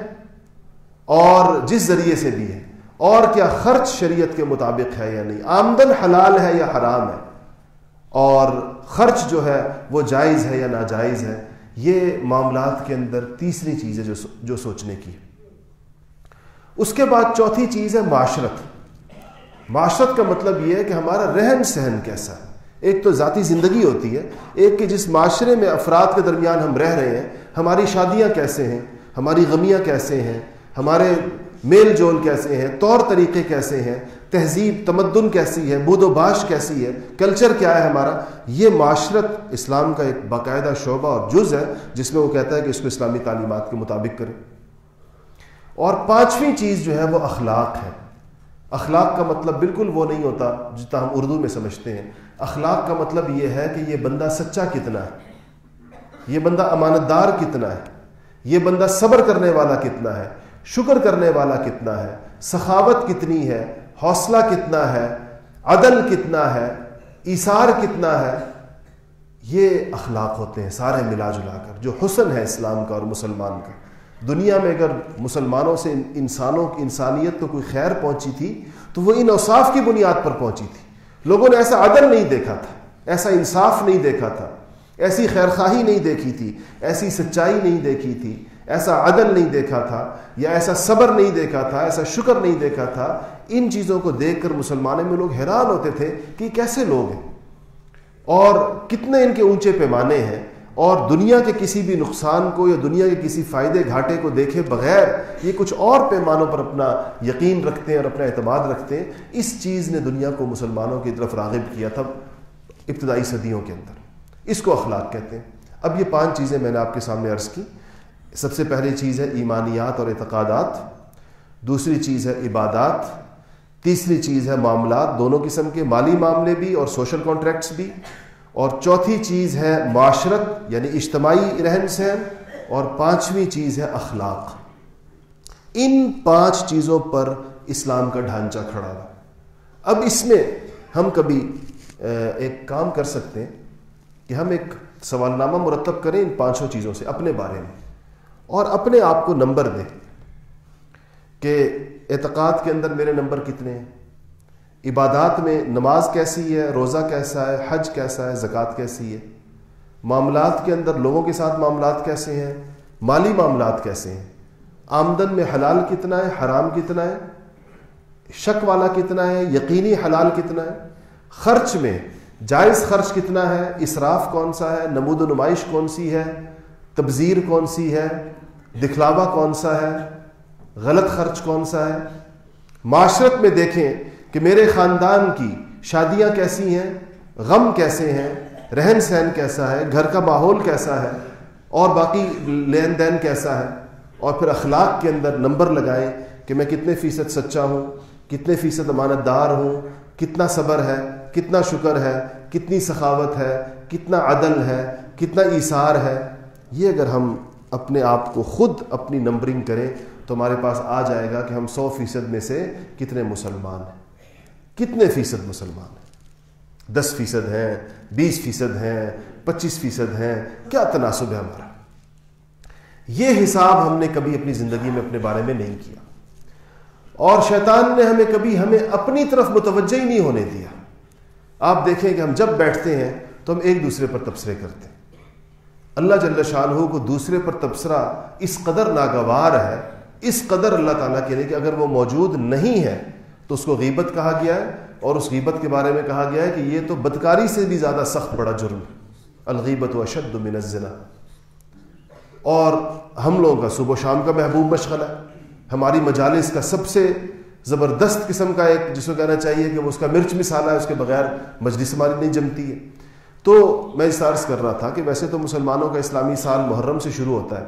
اور جس ذریعے سے بھی ہے اور کیا خرچ شریعت کے مطابق ہے یا نہیں آمدن حلال ہے یا حرام ہے اور خرچ جو ہے وہ جائز ہے یا ناجائز ہے یہ معاملات کے اندر تیسری چیز ہے جو جو سوچنے کی اس کے بعد چوتھی چیز ہے معاشرت۔ معاشرت کا مطلب یہ ہے کہ ہمارا رہن سہن کیسا ہے۔ ایک تو ذاتی زندگی ہوتی ہے، ایک کہ جس معاشرے میں افراد کے درمیان ہم رہ رہے ہیں، ہماری شادیاں کیسے ہیں، ہماری غمیاں کیسے ہیں، ہمارے میل جول کیسے ہیں، طور طریقے کیسے ہیں، تہذیب، تمدن کیسی ہے، بود و باش کیسی ہے، کلچر کیا ہے ہمارا، یہ معاشرت اسلام کا ایک باقاعدہ شعبہ اور جز ہے، جس میں وہ کہتا ہے کہ اس کو اسلامی تعلیمات کے مطابق کریں۔ اور پانچویں چیز جو ہے وہ اخلاق ہے۔ اخلاق کا مطلب بالکل وہ نہیں ہوتا جتنا ہم اردو میں سمجھتے ہیں۔ اخلاق کا مطلب یہ ہے کہ یہ بندہ سچا کتنا ہے؟ یہ بندہ امانت دار کتنا ہے؟ یہ بندہ صبر کرنے والا کتنا ہے؟ شکر کرنے والا کتنا ہے؟ سخاوت کتنی ہے؟ حوصلہ کتنا ہے؟ عدل کتنا ہے؟ ایثار کتنا ہے؟ یہ اخلاق ہوتے ہیں سارے ملا جلا کر، جو حسن ہے اسلام کا اور مسلمان کا۔ دنیا میں اگر مسلمانوں سے انسانوں کی انسانیت کو کوئی خیر پہنچی تھی، تو وہ ان اوصاف کی بنیاد پر پہنچی تھی۔ لوگوں نے ایسا عدل نہیں دیکھا تھا، ایسا انصاف نہیں دیکھا تھا، ایسی خیر خواہی نہیں دیکھی تھی، ایسی سچائی نہیں دیکھی تھی، ایسا عدل نہیں دیکھا تھا یا ایسا صبر نہیں دیکھا تھا، ایسا شکر نہیں دیکھا تھا۔ ان چیزوں کو دیکھ کر مسلمانوں میں لوگ حیران ہوتے تھے کہ کیسے لوگ ہیں؟ اور کتنے ان کے اونچے پیمانے ہیں؟ اور دنیا کے کسی بھی نقصان کو یا دنیا کے کسی فائدے گھاٹے کو دیکھے بغیر یہ کچھ اور پیمانوں پر اپنا یقین رکھتے ہیں اور اپنا اعتماد رکھتے ہیں، اس چیز نے دنیا کو مسلمانوں کی طرف راغب کیا تھا ابتدائی صدیوں کے اندر۔ اس کو اخلاق کہتے ہیں۔ اب یہ پانچ چیزیں میں نے آپ کے سامنے عرض کی۔ سب سے پہلی چیز ہے ایمانیات اور اعتقادات، دوسری چیز ہے عبادات، تیسری چیز ہے معاملات، دونوں قسم کے مالی معاملے بھی اور سوشل کانٹریکٹس بھی۔ اور چوتھی چیز ہے معاشرت یعنی اجتماعی رہن سہن اور پانچویں چیز ہے اخلاق۔ ان پانچ چیزوں پر اسلام کا ڈھانچہ کھڑا ہوا۔ اب اس میں ہم کبھی ایک کام کر سکتے ہیں کہ ہم ایک سوال نامہ مرتب کریں ان پانچوں چیزوں سے اپنے بارے میں۔ اور اپنے آپ کو نمبر دیں کہ اعتقاد کے اندر میرے نمبر کتنے ہیں؟ عبادات میں نماز کیسی ہے، روزہ کیسا ہے، حج کیسا ہے، زکوٰۃ کیسی ہے؟ معاملات کے اندر لوگوں کے ساتھ معاملات کیسے ہیں؟ مالی معاملات کیسے ہیں؟ آمدن میں حلال کتنا ہے، حرام کتنا ہے؟ شک والا کتنا ہے، یقینی حلال کتنا ہے؟ خرچ میں جائز خرچ کتنا ہے؟ اسراف کون سا ہے؟ نمود و نمائش کون سی ہے؟ تبذیر کون سی ہے؟ دکھلاوا کون سا ہے؟ غلط خرچ کون سا ہے؟ معاشرت میں دیکھیں کہ میرے خاندان کی شادیاں کیسی ہیں؟ غم کیسے ہیں؟ رہن سہن کیسا ہے؟ گھر کا ماحول کیسا ہے؟ اور باقی لین دین کیسا ہے؟ اور پھر اخلاق کے اندر نمبر لگائیں کہ میں کتنے فیصد سچا ہوں، کتنے فیصد امانت دار ہوں، کتنا صبر ہے، کتنا شکر ہے، کتنی سخاوت ہے، کتنا عدل ہے، کتنا ایثار ہے۔ یہ اگر ہم اپنے آپ کو خود اپنی نمبرنگ کریں تو ہمارے پاس آ جائے گا کہ ہم سو فیصد میں سے کتنے مسلمان ہیں۔ کتنے فیصد مسلمان ہیں؟ دس فیصد ہیں، بیس فیصد ہیں، پچیس فیصد ہیں، کیا تناسب ہے ہمارا؟ یہ حساب ہم نے کبھی اپنی زندگی میں اپنے بارے میں نہیں کیا۔ اور شیطان نے ہمیں کبھی ہمیں اپنی طرف متوجہ ہی نہیں ہونے دیا۔ آپ دیکھیں کہ ہم جب بیٹھتے ہیں تو ہم ایک دوسرے پر تبصرے کرتے ہیں۔ اللہ جل شاہ کو دوسرے پر تبصرہ اس قدر ناگوار ہے، اس قدر اللہ تعالیٰ کے لیے کہ اگر وہ موجود نہیں ہے تو اس کو غیبت کہا گیا ہے اور اس غیبت کے بارے میں کہا گیا ہے کہ یہ تو بدکاری سے بھی زیادہ سخت بڑا جرم ہے۔ الغیبت و اشد من الزنا۔ اور ہم لوگوں کا صبح و شام کا محبوب مشغلہ ہے۔ ہماری مجالس کا سب سے زبردست قسم کا ایک جس کو کہنا چاہیے کہ وہ اس کا مرچ مثالہ ہے، اس کے بغیر مجلس ہماری نہیں جمتی ہے۔ تو میں اس عرض کر رہا تھا کہ ویسے تو مسلمانوں کا اسلامی سال محرم سے شروع ہوتا ہے،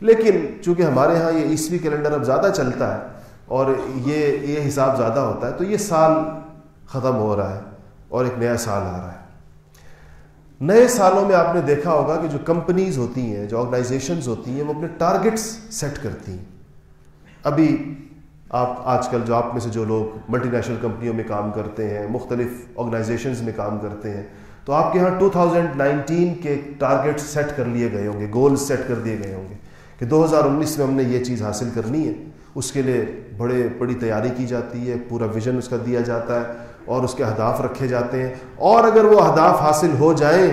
لیکن چونکہ ہمارے ہاں یہ عیسوی کیلنڈر اب زیادہ چلتا ہے اور یہ یہ حساب زیادہ ہوتا ہے تو یہ سال ختم ہو رہا ہے اور ایک نیا سال آ رہا ہے۔ نئے سالوں میں آپ نے دیکھا ہوگا کہ جو کمپنیز ہوتی ہیں، جو آرگنائزیشنز ہوتی ہیں، وہ اپنے ٹارگٹس سیٹ کرتی ہیں۔ ابھی آپ، آج کل جو آپ میں سے جو لوگ ملٹی نیشنل کمپنیوں میں کام کرتے ہیں، مختلف آرگنائزیشنز میں کام کرتے ہیں، تو آپ کے یہاں 2019 کے ٹارگٹ سیٹ کر لیے گئے ہوں گے گولز سیٹ کر دیے گئے ہوں گے کہ دو ہزار انیس میں ہم نے یہ چیز حاصل کرنی ہے۔ اس کے لیے بڑے، بڑی تیاری کی جاتی ہے، پورا ویژن اس کا دیا جاتا ہے اور اس کے اہداف رکھے جاتے ہیں۔ اور اگر وہ اہداف حاصل ہو جائیں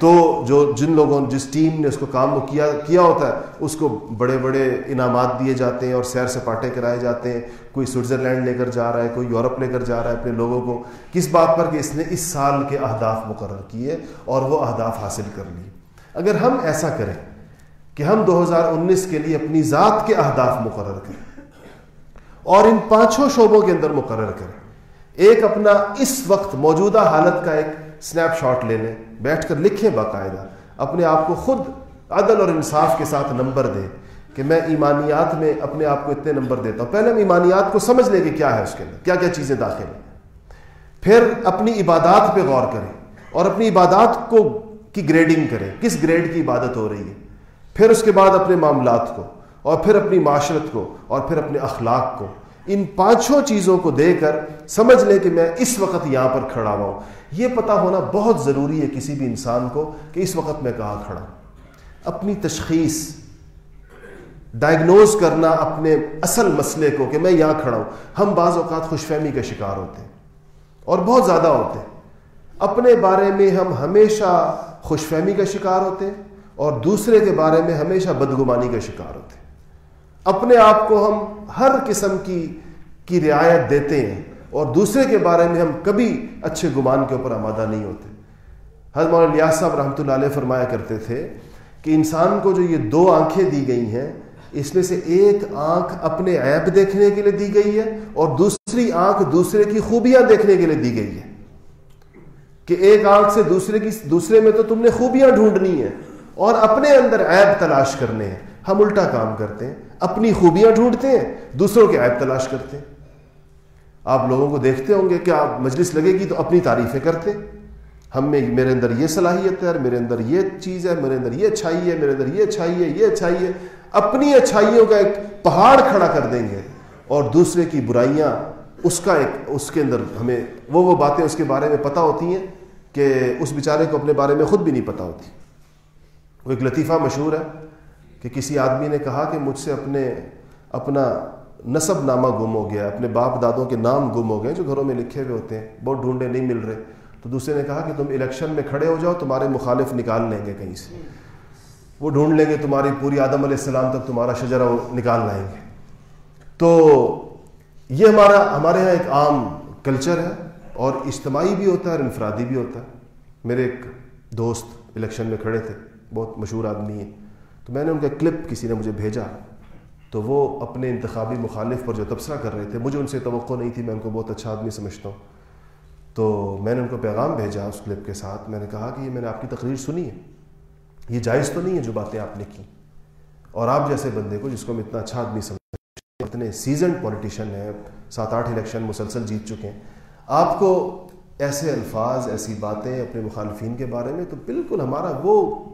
تو جو جن لوگوں، جس ٹیم نے اس کو کام کیا کیا ہوتا ہے، اس کو بڑے بڑے انعامات دیے جاتے ہیں اور سیر سپاٹے کرائے جاتے ہیں۔ کوئی سوئٹزرلینڈ لے کر جا رہا ہے، کوئی یورپ لے کر جا رہا ہے اپنے لوگوں کو۔ کس بات پر کہ اس نے اس سال کے اہداف مقرر کیے اور وہ اہداف حاصل کر لیے۔ اگر ہم ایسا کریں کہ ہم دو ہزار انیس کے لیے اپنی ذات کے اہداف مقرر کریں اور ان پانچوں شعبوں کے اندر مقرر کریں۔ ایک اپنا اس وقت موجودہ حالت کا ایک سنیپ شاٹ لے لیں، بیٹھ کر لکھیں باقاعدہ۔ اپنے آپ کو خود عدل اور انصاف کے ساتھ نمبر دیں کہ میں ایمانیات میں اپنے آپ کو اتنے نمبر دیتا ہوں۔ پہلے ہم ایمانیات کو سمجھ لیں کہ کیا ہے اس کے اندر، کیا کیا چیزیں داخل ہیں۔ پھر اپنی عبادات پہ غور کریں اور اپنی عبادات کو کی گریڈنگ کریں، کس گریڈ کی عبادت ہو رہی ہے۔ پھر اس کے بعد اپنے معاملات کو۔ اور پھر اپنی معاشرت کو اور پھر اپنے اخلاق کو۔ ان پانچوں چیزوں کو دے کر سمجھ لے کہ میں اس وقت یہاں پر کھڑا ہوا ہوں۔ یہ پتا ہونا بہت ضروری ہے کسی بھی انسان کو کہ اس وقت میں کہاں کھڑا ہوں۔ اپنی تشخیص ڈائگنوز کرنا اپنے اصل مسئلے کو کہ میں یہاں کھڑا ہوں۔ ہم بعض اوقات خوش فہمی کا شکار ہوتے ہیں اور بہت زیادہ ہوتے ہیں۔ اپنے بارے میں ہم ہمیشہ خوش فہمی کا شکار ہوتے ہیں اور دوسرے کے بارے میں ہمیشہ بدگمانی کا شکار ہوتے ہیں۔ اپنے آپ کو ہم ہر قسم کی کی رعایت دیتے ہیں اور دوسرے کے بارے میں ہم کبھی اچھے گمان کے اوپر آمادہ نہیں ہوتے۔ حضرت مولانا الیاس صاحب رحمۃ اللہ علیہ فرمایا کرتے تھے کہ انسان کو جو یہ دو آنکھیں دی گئی ہیں، اس میں سے ایک آنکھ اپنے عیب دیکھنے کے لیے دی گئی ہے اور دوسری آنکھ دوسرے کی خوبیاں دیکھنے کے لیے دی گئی ہے۔ کہ ایک آنکھ سے دوسرے کی، دوسرے میں تو تم نے خوبیاں ڈھونڈنی ہیں اور اپنے اندر عیب تلاش کرنے ہیں۔ ہم الٹا کام کرتے ہیں۔ اپنی خوبیاں ڈھونڈتے ہیں، دوسروں کے عیب تلاش کرتے ہیں۔ آپ لوگوں کو دیکھتے ہوں گے کہ آپ مجلس لگے گی تو اپنی تعریفیں کرتے ہم میں میرے اندر یہ صلاحیت ہے، میرے اندر یہ چیز ہے، میرے اندر یہ اچھائی ہے، میرے اندر یہ اچھائی ہے، یہ اچھائی ہے۔ اپنی اچھائیوں کا ایک پہاڑ کھڑا کر دیں گے اور دوسرے کی برائیاں، اس کا ایک، اس کے اندر ہمیں وہ وہ باتیں اس کے بارے میں پتہ ہوتی ہیں کہ اس بیچارے کو اپنے بارے میں خود بھی نہیں پتہ ہوتی۔ وہ ایک لطیفہ مشہور ہے۔ کہ کسی آدمی نے کہا کہ مجھ سے اپنے اپنا نصب نامہ گم ہو گیا اپنے باپ دادوں کے نام گم ہو گئے جو گھروں میں لکھے ہوئے ہوتے ہیں، بہت ڈھونڈے نہیں مل رہے۔ تو دوسرے نے کہا کہ تم الیکشن میں کھڑے ہو جاؤ، تمہارے مخالف نکال لیں گے کہیں سے۔ وہ ڈھونڈ لیں گے تمہاری پوری آدم علیہ السلام تک تمہارا شجرا نکال لائیں گے۔ تو یہ ہمارا، ہمارے یہاں ایک عام کلچر ہے اور اجتماعی بھی ہوتا ہے اور انفرادی بھی ہوتا ہے۔ میرے ایک دوست الیکشن میں کھڑے تھے، بہت مشہور آدمی ہیں۔ تو میں نے ان کا کلپ کسی نے مجھے بھیجا تو وہ اپنے انتخابی مخالف پر جو تبصرہ کر رہے تھے، مجھے ان سے توقع نہیں تھی، میں ان کو بہت اچھا آدمی سمجھتا ہوں۔ تو میں نے ان کو پیغام بھیجا اس کلپ کے ساتھ، میں نے کہا کہ یہ میں نے آپ کی تقریر سنی ہے۔ یہ جائز تو نہیں ہے جو باتیں آپ نے کی۔ اور آپ جیسے بندے کو، جس کو ہم اتنا اچھا آدمی سمجھ اتنے سیزنڈ پولیٹیشین ہیں، سات آٹھ الیکشن مسلسل جیت چکے ہیں۔ آپ کو ایسے الفاظ، ایسی باتیں اپنے مخالفین کے بارے میں تو بالکل ہمارا وہ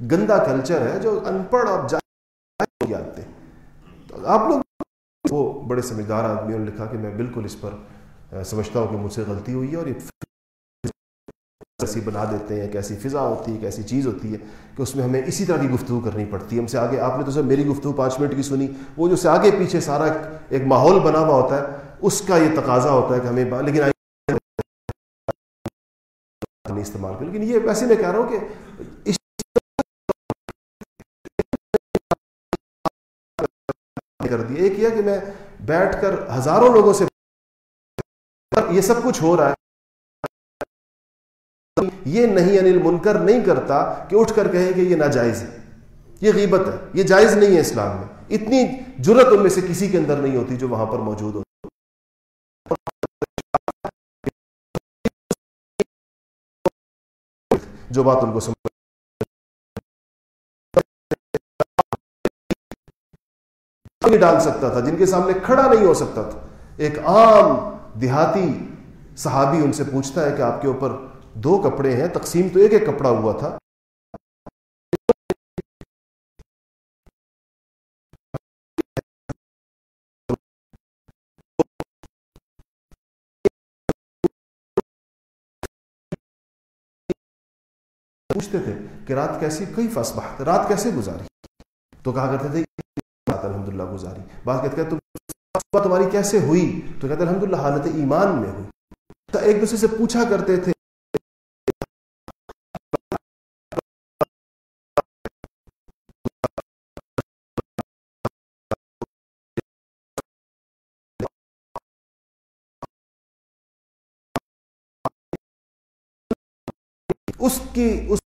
گندا کلچر ہے جو ان پڑھ اور جاتے آپ لوگ وہ بڑے سمجھدار آدمیوں نے لکھا کہ میں بالکل اس پر سمجھتا ہوں کہ مجھ سے غلطی ہوئی ہے اور یہ ایسی بنا دیتے ہیں، ایک ایسی فضا ہوتی ہے، ایک ایسی چیز ہوتی ہے کہ اس میں ہمیں اسی طرح کی گفتگو کرنی پڑتی ہے۔ ہم سے آگے آپ نے تو سر میری گفتگو پانچ منٹ کی سنی۔ وہ جو سے آگے پیچھے سارا ایک ماحول بنا ہوا ہوتا ہے، اس کا یہ تقاضا ہوتا ہے کہ ہمیں لیکن استعمال کر لیکن یہ ویسے میں کہہ رہا ہوں کہ اس کر دیا ایک یہ کہ میں بیٹھ کر ہزاروں لوگوں سے یہ سب کچھ ہو رہا ہے۔ یہ نہیں یعنی انل منکر نہیں کرتا کہ اٹھ کر کہے کہ یہ ناجائز ہے۔ یہ غیبت ہے۔ یہ جائز نہیں ہے اسلام میں۔ اتنی جرت ان میں سے کسی کے اندر نہیں ہوتی جو وہاں پر موجود ہوتی جو بات ان کو سمجھ ڈال سکتا تھا، جن کے سامنے کھڑا نہیں ہو سکتا تھا۔ ایک عام دیہاتی صحابی ان سے پوچھتا ہے کہ آپ کے اوپر دو کپڑے ہیں، تقسیم تو ایک ایک کپڑا ہوا تھا۔ پوچھتے تھے کہ رات کیسی، کئی فسبہ رات کیسے گزاری؟ تو کہا کرتے تھے الحمد للہ گزاری۔ بات کہتے ہیں تم تمہاری کیسے ہوئی؟ تو کہتے الحمد للہ حالت ایمان میں ہوئی۔ تو ایک دوسرے سے پوچھا کرتے تھے۔ اس کی اس